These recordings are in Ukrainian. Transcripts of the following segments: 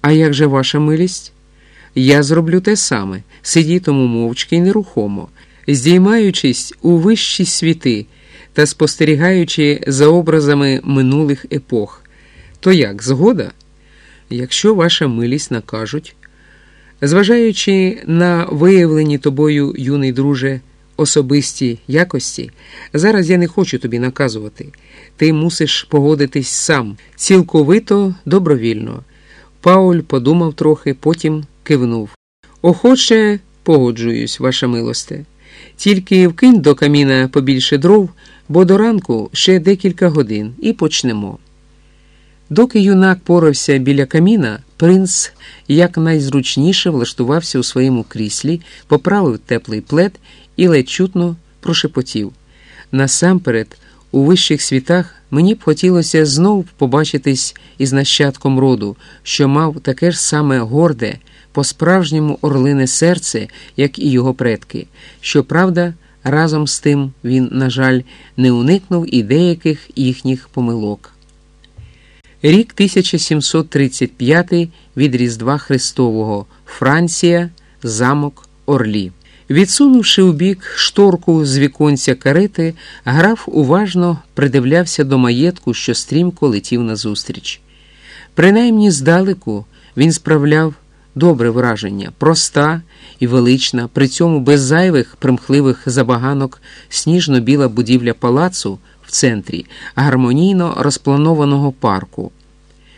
А як же ваша милість? Я зроблю те саме, сидітиму мовчки й нерухомо, здіймаючись у вищі світи та спостерігаючи за образами минулих епох. То як, згода? Якщо ваша милість накажуть, зважаючи на виявлені тобою, юний друже, особисті якості, зараз я не хочу тобі наказувати. Ти мусиш погодитись сам, цілковито добровільно. Пауль подумав трохи, потім кивнув. Охоче погоджуюсь, ваша милосте. Тільки вкинь до каміна побільше дров, бо до ранку ще декілька годин і почнемо. Доки юнак порався біля каміна, принц якнайзручніше влаштувався у своєму кріслі, поправив теплий плед і ледь чутно прошепотів. Насамперед, у вищих світах мені б хотілося знов побачитись із нащадком роду, що мав таке ж саме горде, по-справжньому орлине серце, як і його предки. Щоправда, разом з тим він, на жаль, не уникнув і деяких їхніх помилок. Рік 1735 від Різдва Христового Франція, замок Орлі. Відсунувши у бік шторку з віконця карети, граф уважно придивлявся до маєтку, що стрімко летів назустріч. Принаймні здалеку він справляв добре враження, проста і велична, при цьому без зайвих примхливих забаганок, сніжно-біла будівля палацу в центрі, гармонійно розпланованого парку.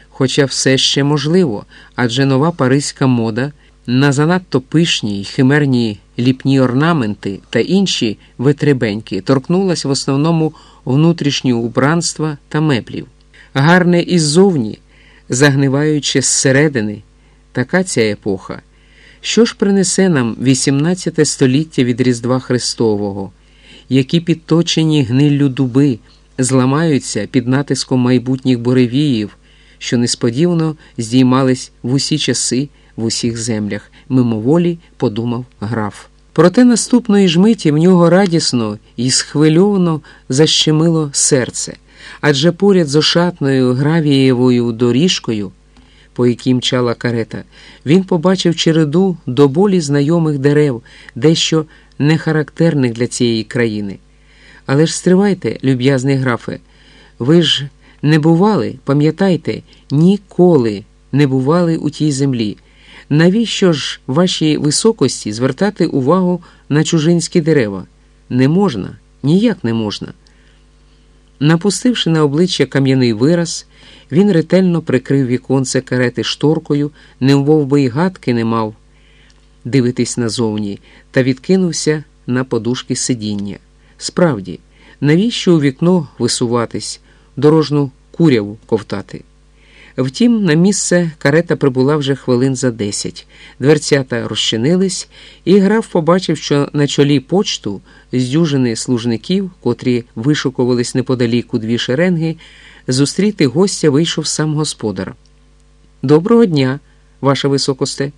Хоча все ще можливо, адже нова паризька мода на занадто пишні й химерні ліпні орнаменти та інші витребеньки торкнулась в основному внутрішнього убранства та меблів. Гарне іззовні, загниваючи зсередини, така ця епоха. Що ж принесе нам 18 століття від Різдва Христового, які підточені гниллю дуби зламаються під натиском майбутніх буревіїв, що несподівано здіймались в усі часи в усіх землях, мимоволі подумав граф. Проте наступної ж миті в нього радісно і схвильовано защемило серце, адже поряд з ошатною гравієвою доріжкою, по якій мчала карета, він побачив череду до болі знайомих дерев, дещо нехарактерних для цієї країни. Але ж стривайте, люб'язний графе, ви ж не бували, пам'ятайте, ніколи не бували у тій землі. Навіщо ж вашій високості звертати увагу на чужинські дерева? Не можна, ніяк не можна. Напустивши на обличчя кам'яний вираз, він ретельно прикрив віконце карети шторкою, немов би й гадки не мав дивитись назовні, та відкинувся на подушки сидіння. Справді, навіщо у вікно висуватись, дорожну куряву ковтати? Втім, на місце карета прибула вже хвилин за десять. Дверцята розчинились, і граф побачив, що на чолі почту з дюжини служників, котрі вишукувались неподалік у дві шеренги, зустріти гостя вийшов сам господар. Доброго дня, ваша високосте.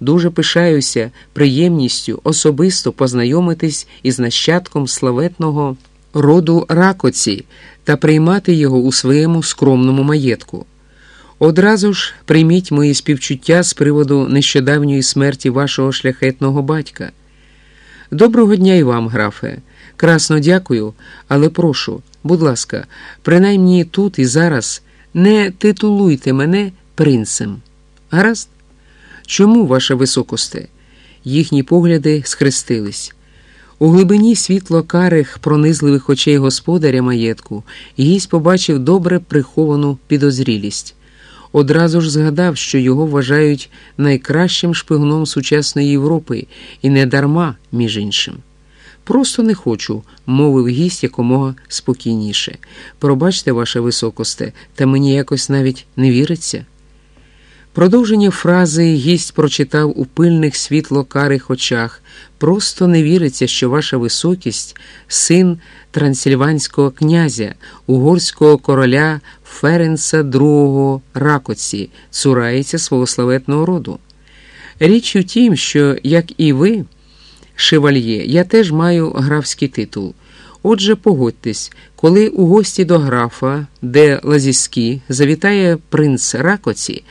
Дуже пишаюся приємністю особисто познайомитись із нащадком славетного роду ракоці та приймати його у своєму скромному маєтку. Одразу ж прийміть мої співчуття з приводу нещодавньої смерті вашого шляхетного батька. Доброго дня і вам, графе. Красно дякую, але прошу, будь ласка, принаймні тут і зараз не титулуйте мене принцем. Гаразд? Чому, ваше високосте? Їхні погляди схрестились. У глибині світло карих пронизливих очей господаря маєтку гість побачив добре приховану підозрілість. Одразу ж згадав, що його вважають найкращим шпигуном сучасної Європи, і не дарма, між іншим. Просто не хочу, мовив гість якомога спокійніше. Пробачте, ваше високосте, та мені якось навіть не віриться. Продовження фрази гість прочитав у пильних світло-карих очах. Просто не віриться, що ваша високість, син трансильванського князя, угорського короля Ференса II Ракоці, цурається свого славетного роду. Річ у тім, що, як і ви, шевальє, я теж маю графський титул. Отже, погодьтесь, коли у гості до графа, де Лазіскі, завітає принц Ракоці.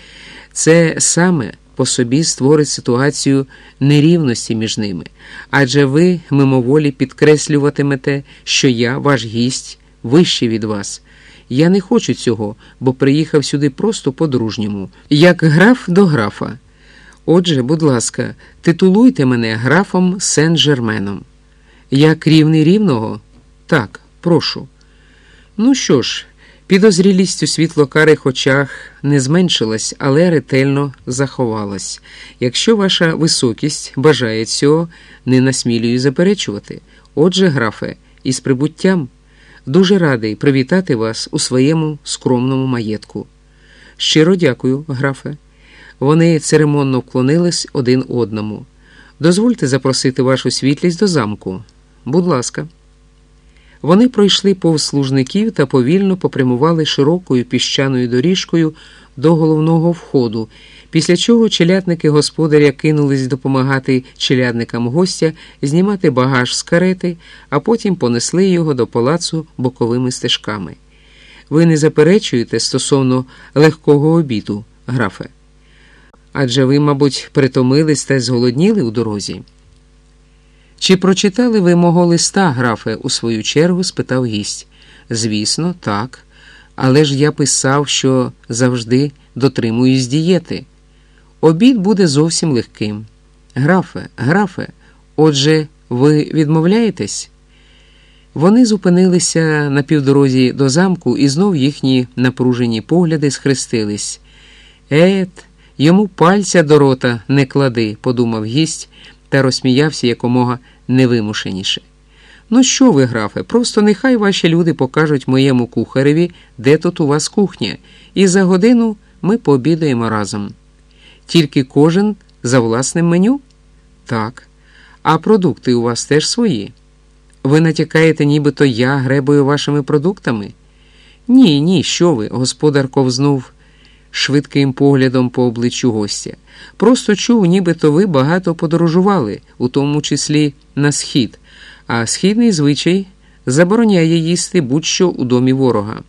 Це саме по собі створить ситуацію нерівності між ними, адже ви мимоволі підкреслюватимете, що я, ваш гість, вищий від вас. Я не хочу цього, бо приїхав сюди просто по-дружньому, як граф до графа. Отже, будь ласка, титулуйте мене графом Сен-Жерменом. Як рівний рівного? Так, прошу. Ну що ж, підозрілість у світлокарих очах не зменшилась, але ретельно заховалась. Якщо ваша високість бажає цього, не насмілюю заперечувати. Отже, графе, із прибуттям дуже радий привітати вас у своєму скромному маєтку. Щиро дякую, графе. Вони церемонно вклонились один одному. Дозвольте запросити вашу світлість до замку. Будь ласка. Вони пройшли повз служників та повільно попрямували широкою піщаною доріжкою до головного входу, після чого челядники господаря кинулись допомагати челядникам гостя знімати багаж з карети, а потім понесли його до палацу боковими стежками. Ви не заперечуєте стосовно легкого обіду, графе? Адже ви, мабуть, притомились та зголодніли у дорозі. Чи прочитали ви мого листа, графе, у свою чергу? спитав гість. Звісно, так. Але ж я писав, що завжди дотримуюсь дієти. Обід буде зовсім легким. Графе, графе, отже, ви відмовляєтесь? Вони зупинилися на півдорозі до замку, і знов їхні напружені погляди схрестились. Ет, йому пальця до рота не клади, подумав гість та розсміявся якомога невимушеніше. Ну що ви, графе, просто нехай ваші люди покажуть моєму кухареві, де тут у вас кухня, і за годину ми пообідаємо разом. Тільки кожен за власним меню? Так. А продукти у вас теж свої. Ви натякаєте, нібито я гребую вашими продуктами? Ні, ні, що ви, господар ковзнув швидким поглядом по обличчю гостя. Просто чув, нібито ви багато подорожували, у тому числі на схід, а східний звичай забороняє їсти будь-що у домі ворога.